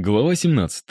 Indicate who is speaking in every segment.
Speaker 1: Глава 17.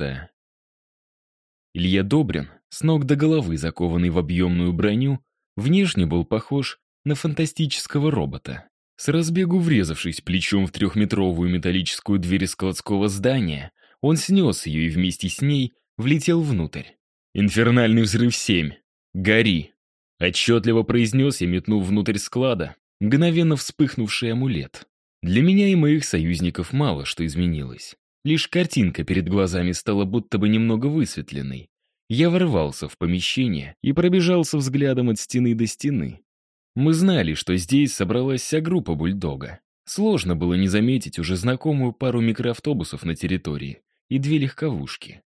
Speaker 1: Илья Добрин, с ног до головы закованный в объемную броню, внешне был похож на фантастического робота. С разбегу врезавшись плечом в трехметровую металлическую дверь складского здания, он снес ее и вместе с ней влетел внутрь. «Инфернальный взрыв 7. Гори!» Отчетливо произнес я, метнув внутрь склада, мгновенно вспыхнувший амулет. Для меня и моих союзников мало что изменилось. Лишь картинка перед глазами стала будто бы немного высветленной. Я ворвался в помещение и пробежался взглядом от стены до стены. Мы знали, что здесь собралась вся группа бульдога. Сложно было не заметить уже знакомую пару микроавтобусов на территории и две легковушки.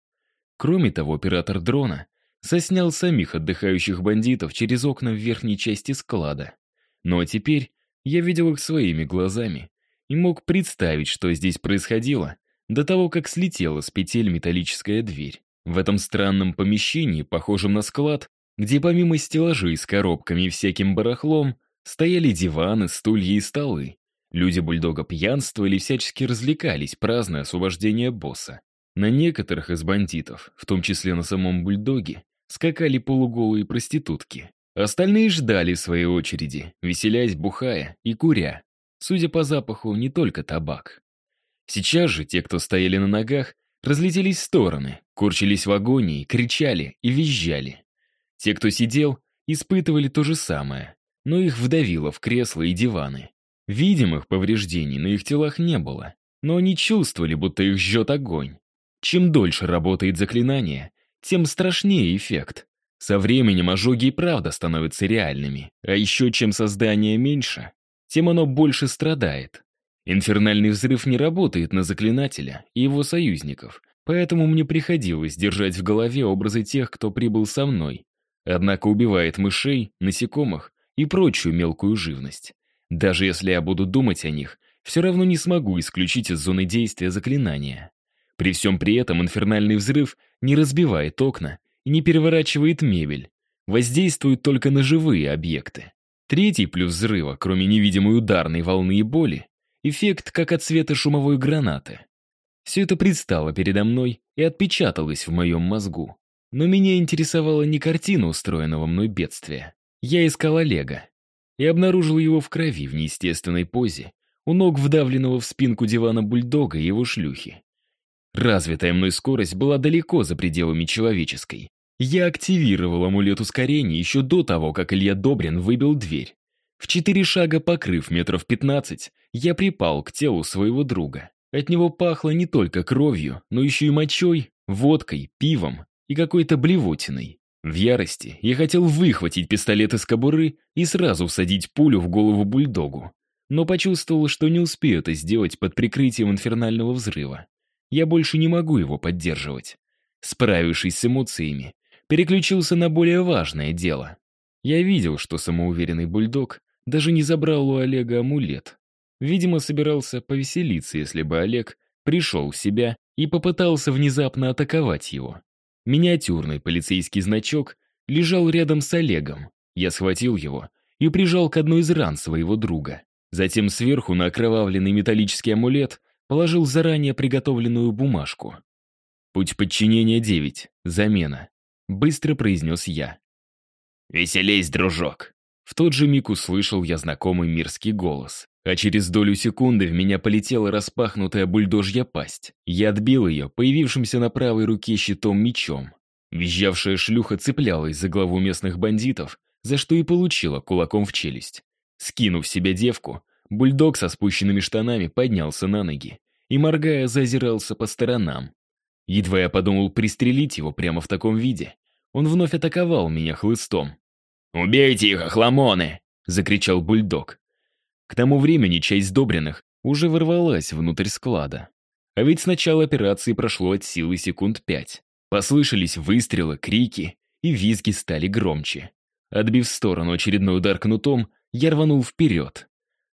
Speaker 1: Кроме того, оператор дрона соснял самих отдыхающих бандитов через окна в верхней части склада. Но теперь я видел их своими глазами и мог представить, что здесь происходило, до того, как слетела с петель металлическая дверь. В этом странном помещении, похожем на склад, где помимо стеллажей с коробками и всяким барахлом, стояли диваны, стулья и столы. Люди бульдога пьянствовали и всячески развлекались, празднуя освобождение босса. На некоторых из бандитов, в том числе на самом бульдоге, скакали полуголые проститутки. Остальные ждали своей очереди, веселясь, бухая и куря. Судя по запаху, не только табак. Сейчас же те, кто стояли на ногах, разлетелись в стороны, корчились в агонии, кричали и визжали. Те, кто сидел, испытывали то же самое, но их вдавило в кресла и диваны. Видимых повреждений на их телах не было, но они чувствовали, будто их жжет огонь. Чем дольше работает заклинание, тем страшнее эффект. Со временем ожоги и правда становятся реальными, а еще чем создание меньше, тем оно больше страдает. Инфернальный взрыв не работает на заклинателя и его союзников, поэтому мне приходилось держать в голове образы тех, кто прибыл со мной. Однако убивает мышей, насекомых и прочую мелкую живность. Даже если я буду думать о них, все равно не смогу исключить из зоны действия заклинания. При всем при этом инфернальный взрыв не разбивает окна и не переворачивает мебель, воздействует только на живые объекты. Третий плюс взрыва, кроме невидимой ударной волны и боли, Эффект, как от света шумовой гранаты. Все это предстало передо мной и отпечаталось в моем мозгу. Но меня интересовала не картина устроенного мной бедствия. Я искал Олега и обнаружил его в крови в неестественной позе, у ног вдавленного в спинку дивана бульдога и его шлюхи. Развитая мной скорость была далеко за пределами человеческой. Я активировал амулет ускорения еще до того, как Илья Добрин выбил дверь. В четыре шага покрыв метров пятнадцать, я припал к телу своего друга. От него пахло не только кровью, но еще и мочой, водкой, пивом и какой-то блевотиной. В ярости я хотел выхватить пистолет из кобуры и сразу всадить пулю в голову бульдогу. Но почувствовал, что не успею это сделать под прикрытием инфернального взрыва. Я больше не могу его поддерживать. Справившись с эмоциями, переключился на более важное дело. Я видел, что самоуверенный бульдог даже не забрал у Олега амулет. Видимо, собирался повеселиться, если бы Олег пришел в себя и попытался внезапно атаковать его. Миниатюрный полицейский значок лежал рядом с Олегом. Я схватил его и прижал к одной из ран своего друга. Затем сверху на окровавленный металлический амулет положил заранее приготовленную бумажку. «Путь подчинения 9. Замена», — быстро произнес я.
Speaker 2: «Веселись, дружок!»
Speaker 1: В тот же миг услышал я знакомый мирский голос. А через долю секунды в меня полетела распахнутая бульдожья пасть. Я отбил ее, появившимся на правой руке щитом-мечом. Визжавшая шлюха цеплялась за главу местных бандитов, за что и получила кулаком в челюсть. Скинув себя девку, бульдог со спущенными штанами поднялся на ноги и, моргая, зазирался по сторонам. Едва я подумал пристрелить его прямо в таком виде, он вновь атаковал меня хлыстом.
Speaker 2: «Убейте их, охламоны!» — закричал бульдог.
Speaker 1: К тому времени часть Добриных уже ворвалась внутрь склада. А ведь с начала операции прошло от силы секунд пять. Послышались выстрелы, крики, и визги стали громче. Отбив в сторону очередной удар кнутом, я рванул вперед.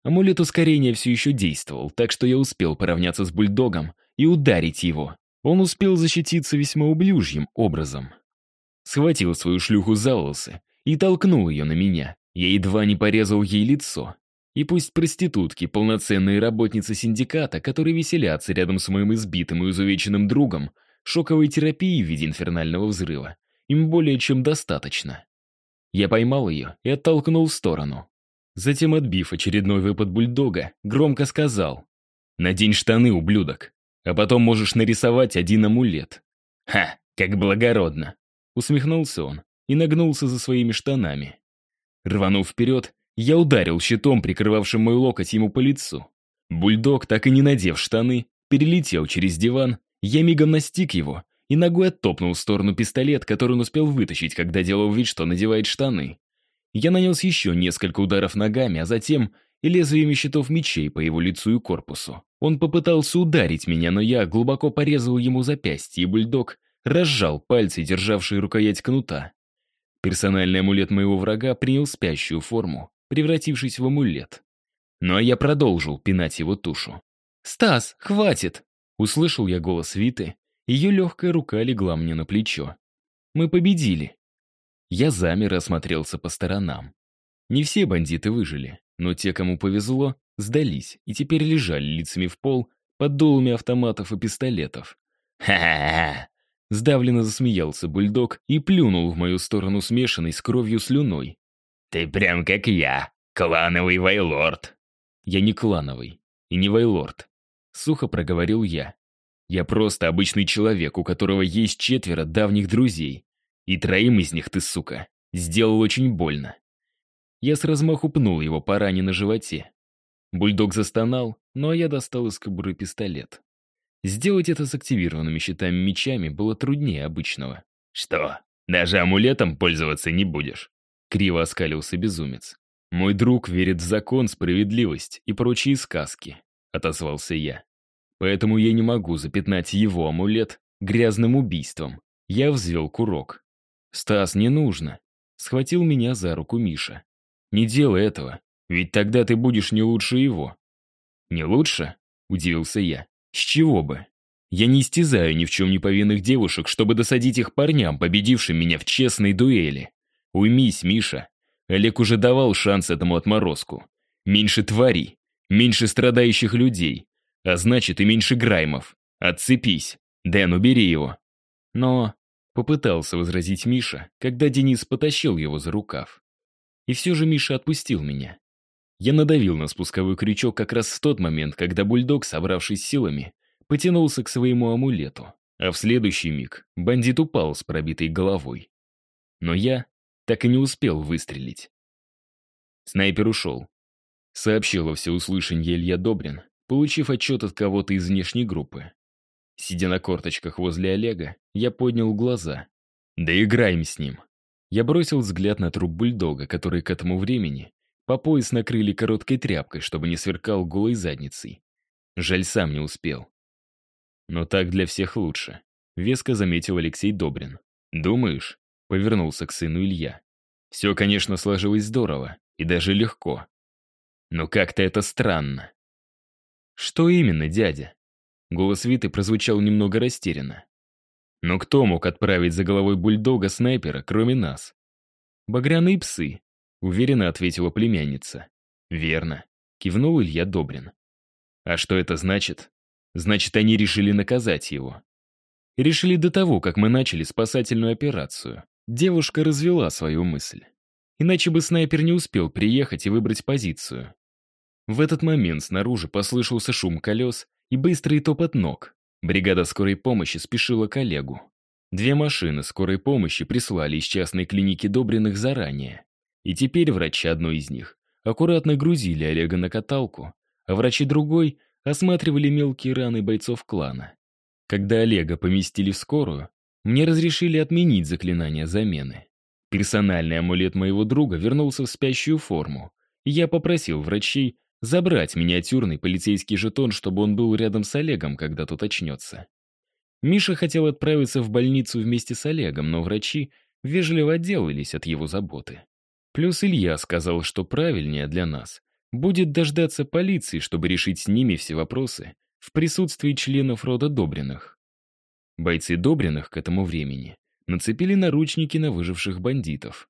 Speaker 1: Амулет ускорения все еще действовал, так что я успел поравняться с бульдогом и ударить его. Он успел защититься весьма ублюжьим образом. Схватил свою шлюху за волосы и толкнул ее на меня. Я едва не порезал ей лицо. И пусть проститутки, полноценные работницы синдиката, которые веселятся рядом с моим избитым и изувеченным другом, шоковой терапии в виде инфернального взрыва, им более чем достаточно. Я поймал ее и оттолкнул в сторону. Затем, отбив очередной выпад бульдога, громко сказал «Надень штаны, ублюдок, а потом можешь нарисовать один амулет». «Ха, как благородно!» Усмехнулся он и нагнулся за своими штанами. Рванув вперед, я ударил щитом, прикрывавшим мой локоть ему по лицу. Бульдог, так и не надев штаны, перелетел через диван, я мигом настиг его и ногой оттопнул в сторону пистолет, который он успел вытащить, когда делал вид, что надевает штаны. Я нанес еще несколько ударов ногами, а затем и лезвиями щитов мечей по его лицу и корпусу. Он попытался ударить меня, но я глубоко порезал ему запястье, и бульдог разжал пальцы, державшие рукоять кнута. Персональный амулет моего врага принял спящую форму, превратившись в амулет. А я продолжил пинать его тушу. «Стас, хватит!» Услышал я голос Виты, ее легкая рука легла мне на плечо. «Мы победили!» Я замер и осмотрелся по сторонам. Не все бандиты выжили, но те, кому повезло, сдались и теперь лежали лицами в пол под дулами автоматов и пистолетов. «Ха-ха-ха!» Сдавленно засмеялся бульдог и плюнул в мою сторону смешанной с кровью слюной. «Ты прям как я, клановый вайлорд!» «Я не клановый и не вайлорд», — сухо проговорил я. «Я просто обычный человек, у которого есть четверо давних друзей. И троим из них ты, сука, сделал очень больно». Я с размаху пнул его по ране на животе. Бульдог застонал, ну а я достал из кобуры пистолет. Сделать это с активированными щитами мечами было труднее обычного. «Что, даже амулетом пользоваться не будешь?» Криво оскалился безумец. «Мой друг верит в закон, справедливость и прочие сказки», — отозвался я. «Поэтому я не могу запятнать его амулет грязным убийством». Я взвел курок. «Стас, не нужно», — схватил меня за руку Миша. «Не делай этого, ведь тогда ты будешь не лучше его». «Не лучше?» — удивился я. «С чего бы?» Я не истязаю ни в чем не повинных девушек, чтобы досадить их парням, победившим меня в честной дуэли. Уймись, Миша. Олег уже давал шанс этому отморозку. Меньше тварей, меньше страдающих людей, а значит и меньше граймов. Отцепись. Дэн, убери его. Но попытался возразить Миша, когда Денис потащил его за рукав. И все же Миша отпустил меня. Я надавил на спусковой крючок как раз в тот момент, когда бульдог, собравшись силами, потянулся к своему амулету, а в следующий миг бандит упал с пробитой головой. Но я так и не успел выстрелить. Снайпер ушел. Сообщил во всеуслышанье Илья Добрин, получив отчет от кого-то из внешней группы. Сидя на корточках возле Олега, я поднял глаза. Да играем с ним. Я бросил взгляд на труп бульдога, который к этому времени по пояс накрыли короткой тряпкой, чтобы не сверкал голой задницей. Жаль, сам не успел. Но так для всех лучше, веско заметил Алексей Добрин. Думаешь? Повернулся к сыну Илья. Все, конечно, сложилось здорово и даже легко. Но как-то это странно. Что именно, дядя? Голос Виты прозвучал немного растерянно. Но кто мог отправить за головой бульдога снайпера, кроме нас? Багряные псы, уверенно ответила племянница. Верно, кивнул Илья Добрин. А что это значит? Значит, они решили наказать его. Решили до того, как мы начали спасательную операцию. Девушка развела свою мысль. Иначе бы снайпер не успел приехать и выбрать позицию. В этот момент снаружи послышался шум колес и быстрый топот ног. Бригада скорой помощи спешила к Олегу. Две машины скорой помощи прислали из частной клиники Добриных заранее. И теперь врачи одной из них аккуратно грузили Олега на каталку, а врачи другой осматривали мелкие раны бойцов клана. Когда Олега поместили в скорую, мне разрешили отменить заклинание замены. Персональный амулет моего друга вернулся в спящую форму, и я попросил врачей забрать миниатюрный полицейский жетон, чтобы он был рядом с Олегом, когда тот очнется. Миша хотел отправиться в больницу вместе с Олегом, но врачи вежливо отделались от его заботы. Плюс Илья сказал, что правильнее для нас будет дождаться полиции, чтобы решить с ними все вопросы в присутствии членов рода Добриных. Бойцы Добриных к этому времени нацепили наручники на выживших бандитов.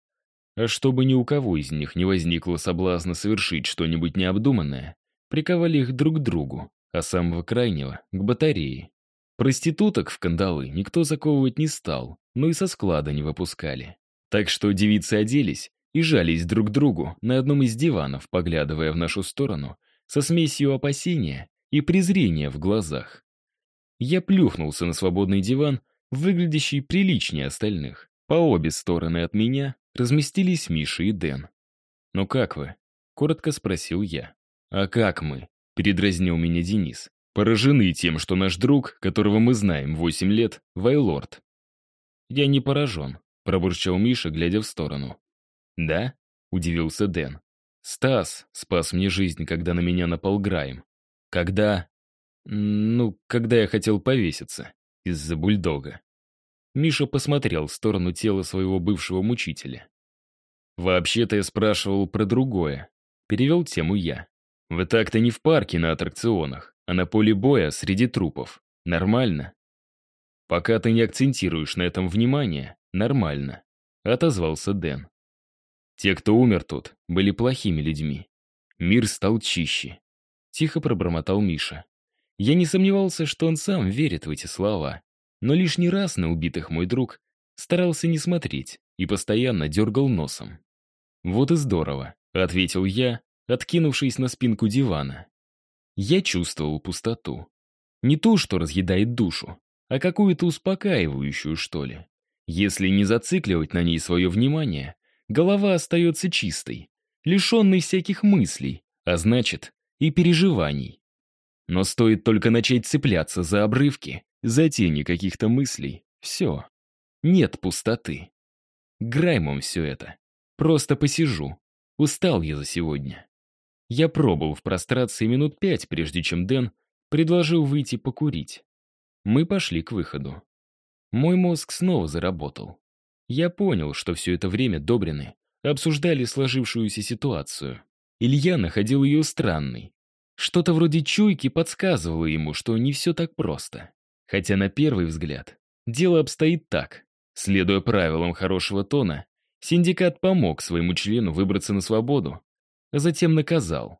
Speaker 1: а чтобы ни у кого из них не возникло соблазна совершить что-нибудь необдуманное, приковали их друг к другу, а самого крайнего — к батарее. Проституток в кандалы никто заковывать не стал, но и со склада не выпускали. Так что девицы оделись и жались друг к другу на одном из диванов, поглядывая в нашу сторону, со смесью опасения и презрения в глазах. Я плюхнулся на свободный диван, выглядящий приличнее остальных. По обе стороны от меня разместились Миша и Дэн. «Ну как вы?» — коротко спросил я. «А как мы?» — передразнил меня Денис. «Поражены тем, что наш друг, которого мы знаем восемь лет, Вайлорд». «Я не поражен», — пробурчал Миша, глядя в сторону. «Да?» — удивился Дэн. «Стас спас мне жизнь, когда на меня напал Грайм. Когда...» «Ну, когда я хотел повеситься. Из-за бульдога». Миша посмотрел в сторону тела своего бывшего мучителя. «Вообще-то я спрашивал про другое. Перевел тему я. Вы так-то не в парке на аттракционах, а на поле боя среди трупов. Нормально?» «Пока ты не акцентируешь на этом внимание, нормально», — отозвался Дэн. «Те, кто умер тут, были плохими людьми. Мир стал чище», — тихо пробормотал Миша. Я не сомневался, что он сам верит в эти слова но лишний раз на убитых мой друг старался не смотреть и постоянно дергал носом. «Вот и здорово», — ответил я, откинувшись на спинку дивана. Я чувствовал пустоту. Не ту, что разъедает душу, а какую-то успокаивающую, что ли. Если не зацикливать на ней свое внимание, голова остается чистой, лишенной всяких мыслей, а значит, и переживаний. Но стоит только начать цепляться за обрывки, за тени каких-то мыслей. Все. Нет пустоты. Граймом все это. Просто посижу. Устал я за сегодня. Я пробыл в прострации минут пять, прежде чем Дэн предложил выйти покурить. Мы пошли к выходу. Мой мозг снова заработал. Я понял, что все это время Добрины обсуждали сложившуюся ситуацию. Илья находил ее странной. Что-то вроде чуйки подсказывало ему, что не все так просто. Хотя на первый взгляд дело обстоит так. Следуя правилам хорошего тона, синдикат помог своему члену выбраться на свободу, а затем наказал.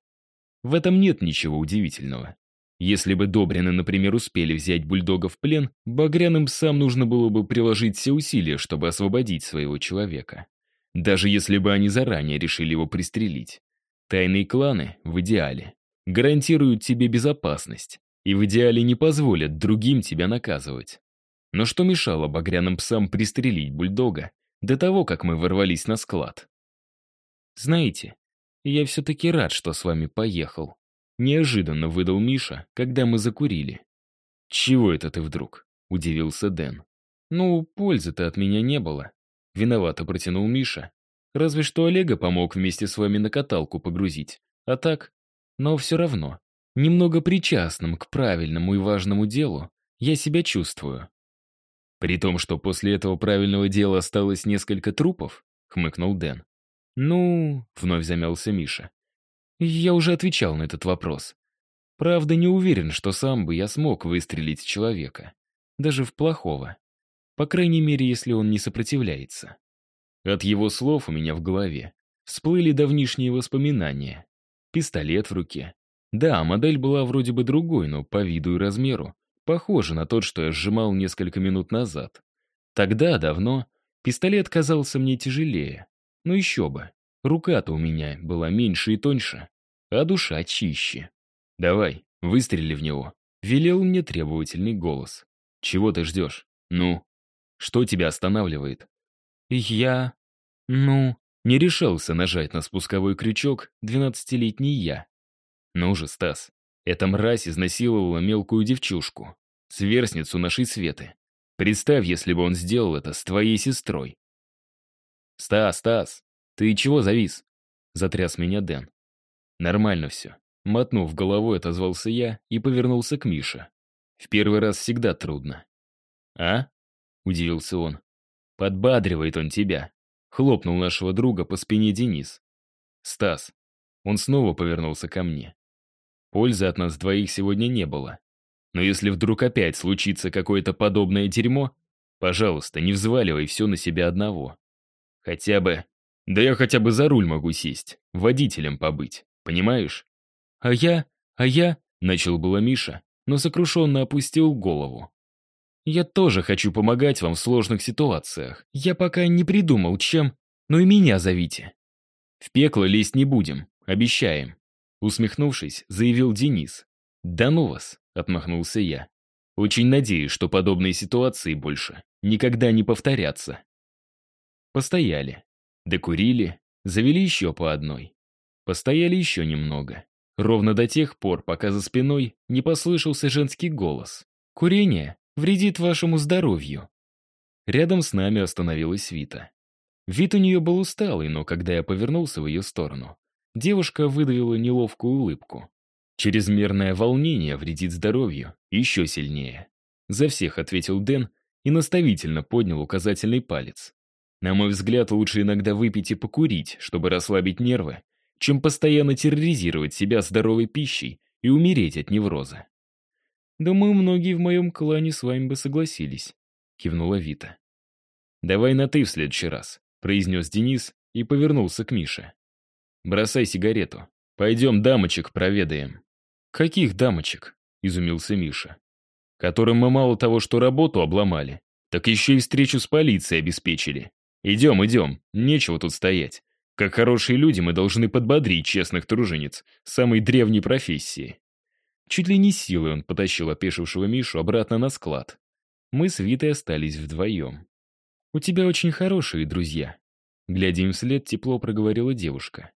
Speaker 1: В этом нет ничего удивительного. Если бы Добрины, например, успели взять бульдога в плен, багряным псам нужно было бы приложить все усилия, чтобы освободить своего человека. Даже если бы они заранее решили его пристрелить. Тайные кланы, в идеале, гарантируют тебе безопасность, и в идеале не позволят другим тебя наказывать. Но что мешало багряным псам пристрелить бульдога до того, как мы ворвались на склад? Знаете, я все-таки рад, что с вами поехал. Неожиданно выдал Миша, когда мы закурили. «Чего это ты вдруг?» — удивился Дэн. «Ну, пользы-то от меня не было». Виновато протянул Миша. «Разве что Олега помог вместе с вами на каталку погрузить. А так? Но все равно немного причастным к правильному и важному делу, я себя чувствую. При том, что после этого правильного дела осталось несколько трупов, хмыкнул Дэн. Ну, вновь замялся Миша. Я уже отвечал на этот вопрос. Правда, не уверен, что сам бы я смог выстрелить в человека. Даже в плохого. По крайней мере, если он не сопротивляется. От его слов у меня в голове всплыли давнишние воспоминания. Пистолет в руке, да, модель была вроде бы другой, но по виду и размеру похожа на тот, что я сжимал несколько минут назад. Тогда, давно, пистолет казался мне тяжелее. Но еще бы, рука-то у меня была меньше и тоньше, а душа чище. «Давай, выстрели в него», — велел мне требовательный голос. «Чего ты ждешь? Ну? Что тебя останавливает?» «Я... ну...» Не решался нажать на спусковой крючок двенадцатилетний я. «Ну же, Стас, эта мразь изнасиловала мелкую девчушку, сверстницу нашей Светы. Представь, если бы он сделал это с твоей сестрой». «Стас, Стас, ты чего завис?» Затряс меня Дэн. «Нормально все». Мотнув головой, отозвался я и повернулся к Мише. «В первый раз всегда трудно». «А?» — удивился он. «Подбадривает он тебя», — хлопнул нашего друга по спине Денис. «Стас». Он снова повернулся ко мне. Пользы от нас двоих сегодня не было. Но если вдруг опять случится какое-то подобное дерьмо, пожалуйста, не взваливай все на себя одного. Хотя бы Да я хотя бы за руль могу сесть, водителем побыть, понимаешь?
Speaker 2: А я, а я, начал было Миша, но сокрушенно опустил голову. Я тоже хочу помогать вам в сложных ситуациях. Я пока не придумал, чем, но и меня зовите.
Speaker 1: В пекло лезть не будем, обещаем. Усмехнувшись, заявил Денис. «Да ну вас!» — отмахнулся я. «Очень надеюсь, что подобные ситуации больше никогда не повторятся». Постояли, докурили, завели еще по одной. Постояли еще немного. Ровно до тех пор, пока за спиной не послышался женский голос. «Курение вредит вашему здоровью». Рядом с нами остановилась Вита. Вид у нее был усталый, но когда я повернулся в ее сторону, девушка выдавила неловкую улыбку. Чрезмерное волнение вредит здоровью еще сильнее. За всех ответил Дэн и наставительно поднял указательный палец. На мой взгляд, лучше иногда выпить и покурить, чтобы расслабить нервы, чем постоянно терроризировать себя здоровой пищей и умереть от невроза. «Думаю, многие в моем клане с вами бы согласились», — кивнула Вита. «Давай на «ты» в следующий раз», — произнес Денис и повернулся к Мише. «Бросай сигарету. Пойдем дамочек проведаем». «Каких дамочек?» — изумился Миша. «Которым мы мало того, что работу обломали, так еще и встречу с полицией обеспечили. Идем, идем, нечего тут стоять. Как хорошие люди мы должны подбодрить честных тружениц самой древней профессии». Чуть ли не силой он потащил опешившего Мишу обратно на склад. Мы с Витой остались вдвоем. «У тебя очень хорошие друзья», — глядя им вслед, тепло проговорила девушка.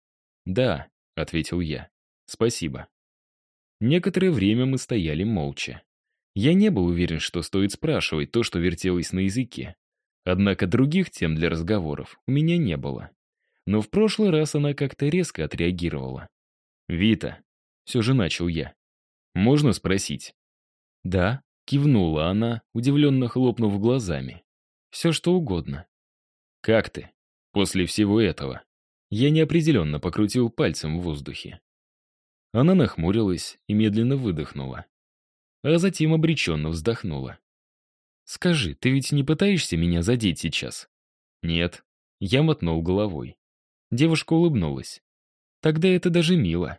Speaker 1: «Да», — ответил я. «Спасибо». Некоторое время мы стояли молча. Я не был уверен, что стоит спрашивать то, что вертелось на языке. Однако других тем для разговоров у меня не было. Но в прошлый раз она как-то резко отреагировала. «Вита», — все же начал я. «Можно спросить?» «Да», — кивнула она, удивленно хлопнув глазами. «Все что угодно». «Как ты? После всего этого?» Я неопределенно покрутил пальцем в воздухе. Она нахмурилась и медленно выдохнула. А затем обреченно вздохнула. «Скажи, ты ведь не пытаешься меня задеть сейчас?» «Нет». Я мотнул головой. Девушка улыбнулась. «Тогда это даже мило».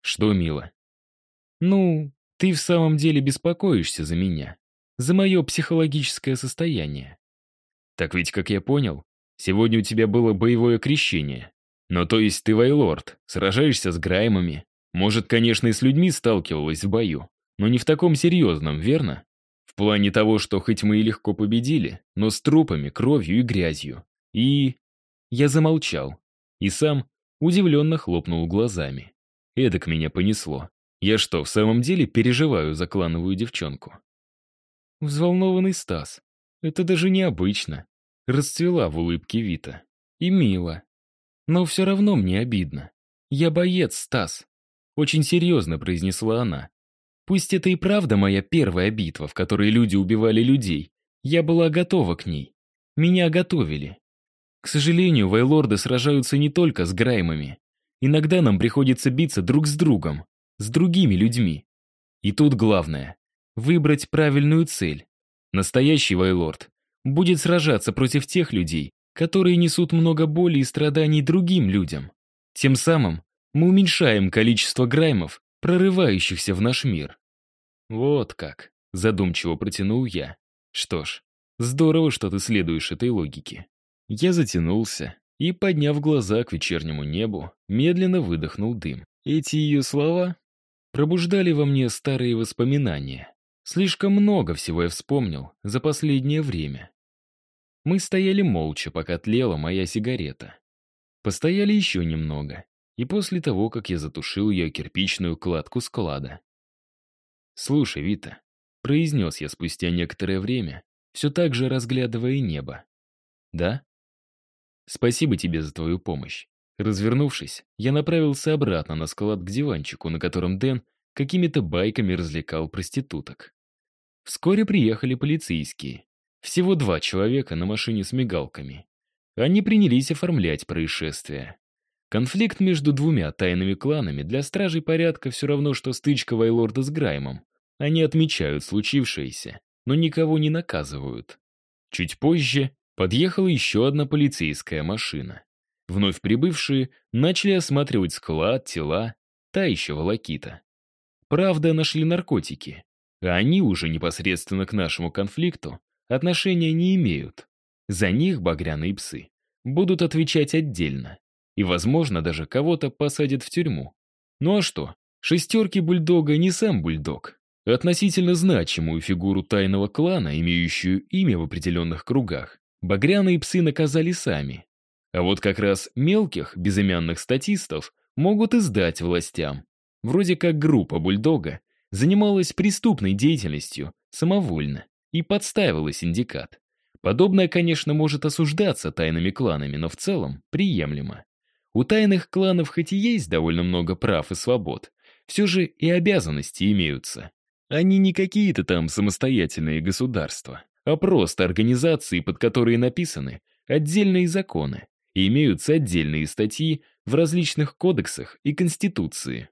Speaker 1: «Что мило?» «Ну, ты в самом деле беспокоишься за меня, за мое психологическое состояние». «Так ведь, как я понял, сегодня у тебя было боевое крещение. Но то есть ты вайлорд, сражаешься с граймами. Может, конечно, и с людьми сталкивалась в бою, но не в таком серьезном, верно? Плане того, что хоть мы и легко победили, но с трупами, кровью и грязью. И... Я замолчал. И сам удивленно хлопнул глазами. Эдак меня понесло. Я что, в самом деле переживаю за клановую девчонку? Взволнованный Стас. Это даже необычно. Расцвела в улыбке Вита. И мило. Но все равно мне обидно. Я боец, Стас. Очень серьезно произнесла она. Пусть это и правда моя первая битва, в которой люди убивали людей. Я была готова к ней. Меня готовили. К сожалению, вайлорды сражаются не только с граймами. Иногда нам приходится биться друг с другом с другими людьми. И тут главное — выбрать правильную цель. Настоящий Вайлорд будет сражаться против тех людей, которые несут много боли и страданий другим людям. Тем самым мы уменьшаем количество граймов, прорывающихся в наш мир. Вот как, задумчиво протянул я. Что ж, здорово, что ты следуешь этой логике. Я затянулся и, подняв глаза к вечернему небу, медленно выдохнул дым. Эти ее слова пробуждали во мне старые воспоминания. Слишком много всего я вспомнил за последнее время. Мы стояли молча, пока тлела моя сигарета. Постояли еще немного, и после того, как я затушил ее кирпичную кладку склада. «Слушай, Вита», — произнес я спустя некоторое время, все так же разглядывая небо. «Да?» «Спасибо тебе за твою помощь. Развернувшись, я направился обратно на склад к диванчику, на котором Дэн какими-то байками развлекал проституток. Вскоре приехали полицейские. Всего два человека на машине с мигалками. Они принялись оформлять происшествие. Конфликт между двумя тайными кланами для стражей порядка все равно, что стычка Вайлорда с Граймом. Они отмечают случившееся, но никого не наказывают. Чуть позже подъехала еще одна полицейская машина. Вновь прибывшие начали осматривать склад, тела, та еще волокита. Правда, нашли наркотики, а они уже непосредственно к нашему конфликту отношения не имеют. За них багряные псы будут отвечать отдельно. И, возможно, даже кого-то посадят в тюрьму. Ну а что? Шестерки бульдога не сам бульдог. Относительно значимую фигуру тайного клана, имеющую имя в определенных кругах, багряные псы наказали сами. А вот как раз мелких, безымянных статистов могут издать властям. Вроде как группа бульдога занималась преступной деятельностью самовольно и подставила синдикат. Подобное, конечно, может осуждаться тайными кланами, но в целом приемлемо. У тайных кланов хоть и есть довольно много прав и свобод, все же и обязанности имеются. Они не какие-то там самостоятельные государства, а просто организации, под которые написаны отдельные законы, и имеются отдельные статьи в различных кодексах и конституции.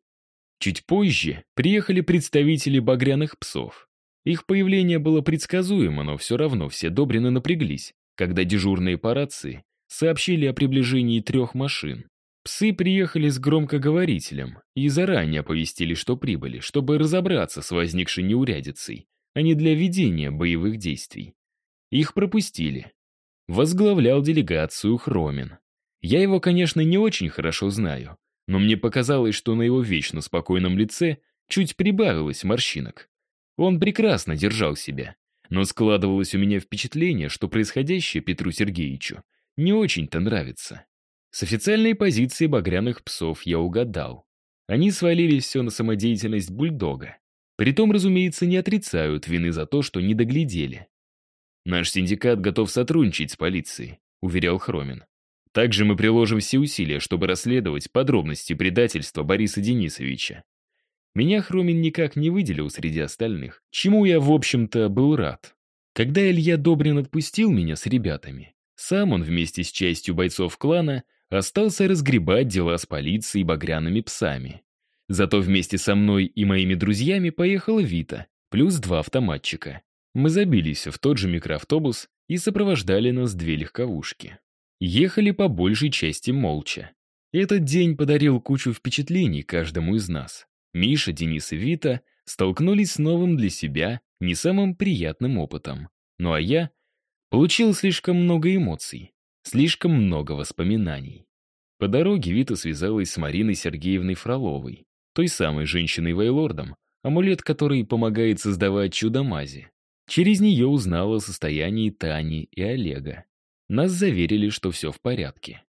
Speaker 1: Чуть позже приехали представители багряных псов. Их появление было предсказуемо, но все равно все Добрины напряглись, когда дежурные по рации сообщили о приближении трех машин. Псы приехали с громкоговорителем и заранее оповестили, что прибыли, чтобы разобраться с возникшей неурядицей, а не для ведения боевых действий. Их пропустили. Возглавлял делегацию Хромин. Я его, конечно, не очень хорошо знаю, но мне показалось, что на его вечно спокойном лице чуть прибавилось морщинок. Он прекрасно держал себя, но складывалось у меня впечатление, что происходящее Петру Сергеевичу не очень-то нравится. С официальной позиции багряных псов я угадал. Они свалили все на самодеятельность бульдога. Притом, разумеется, не отрицают вины за то, что не доглядели. «Наш синдикат готов сотрудничать с полицией», — уверял Хромин. Также мы приложим все усилия, чтобы расследовать подробности предательства Бориса Денисовича. Меня Хромин никак не выделил среди остальных, чему я, в общем-то, был рад. Когда Илья Добрин отпустил меня с ребятами, сам он вместе с частью бойцов клана остался разгребать дела с полицией и багряными псами. Зато вместе со мной и моими друзьями поехала Вита, плюс два автоматчика. Мы забились в тот же микроавтобус и сопровождали нас две легковушки. Ехали по большей части молча. Этот день подарил кучу впечатлений каждому из нас. Миша, Денис и Вита столкнулись с новым для себя, не самым приятным опытом. Ну а я получил слишком много эмоций, слишком много воспоминаний. По дороге Вита связалась с Мариной Сергеевной Фроловой, той самой женщиной-вайлордом, амулет которой помогает создавать чудо-мази. Через нее узнала о состоянии Тани и Олега. Нас заверили, что все в порядке.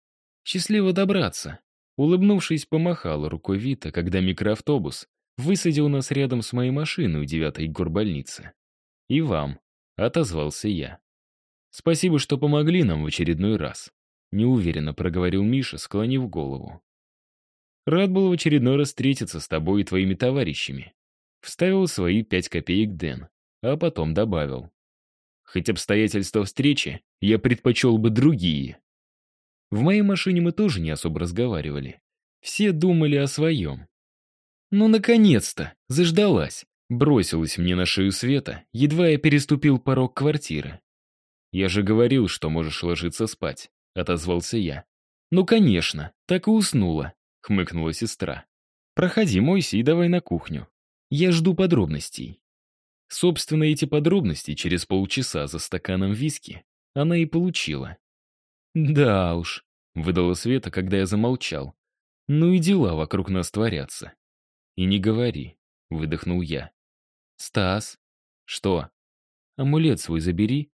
Speaker 1: Счастливо добраться. Улыбнувшись, помахала рукой Вита, когда микроавтобус высадил нас рядом с моей машиной у девятой горбольницы. «И вам», — отозвался я. «Спасибо, что помогли нам в очередной раз», — неуверенно проговорил Миша, склонив голову. «Рад был в очередной раз встретиться с тобой и твоими товарищами», — вставил свои пять копеек Дэн, а потом добавил. Хоть обстоятельства встречи я предпочел бы другие. В моей машине мы тоже не особо разговаривали. Все думали о своем. «Ну, наконец-то! Заждалась!» Бросилась мне на шею Света, едва я переступил порог квартиры. «Я же говорил, что можешь ложиться спать», — отозвался я. «Ну, конечно, так и уснула», — хмыкнула сестра. «Проходи, мойся и давай на кухню. Я жду подробностей». Собственно, эти подробности через полчаса за стаканом виски она и получила. «Да уж», — выдала Света, когда я замолчал. «Ну и дела вокруг нас творятся». «И не говори», — выдохнул я. «Стас». «Что?» «Амулет свой забери».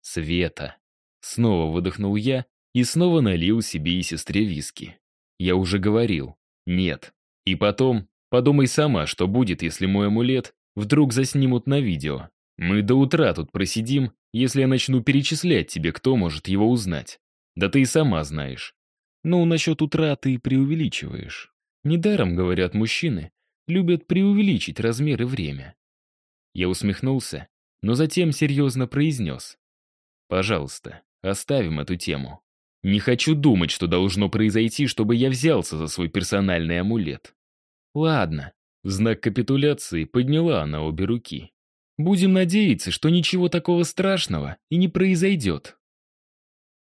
Speaker 1: «Света». Снова выдохнул я и снова налил себе и сестре виски. Я уже говорил. Нет. И потом, подумай сама, что будет, если мой амулет Вдруг заснимут на видео. Мы до утра тут просидим, если я начну перечислять тебе, кто может его узнать. Да ты и сама знаешь. Ну, насчет утра ты преувеличиваешь. Недаром, говорят мужчины, любят преувеличить размер и время. Я усмехнулся, но затем серьезно произнес. Пожалуйста, оставим эту тему. Не хочу думать, что должно произойти, чтобы я взялся за свой персональный амулет. Ладно, в знак капитуляции подняла она обе руки. «Будем надеяться, что ничего такого страшного и не произойдет».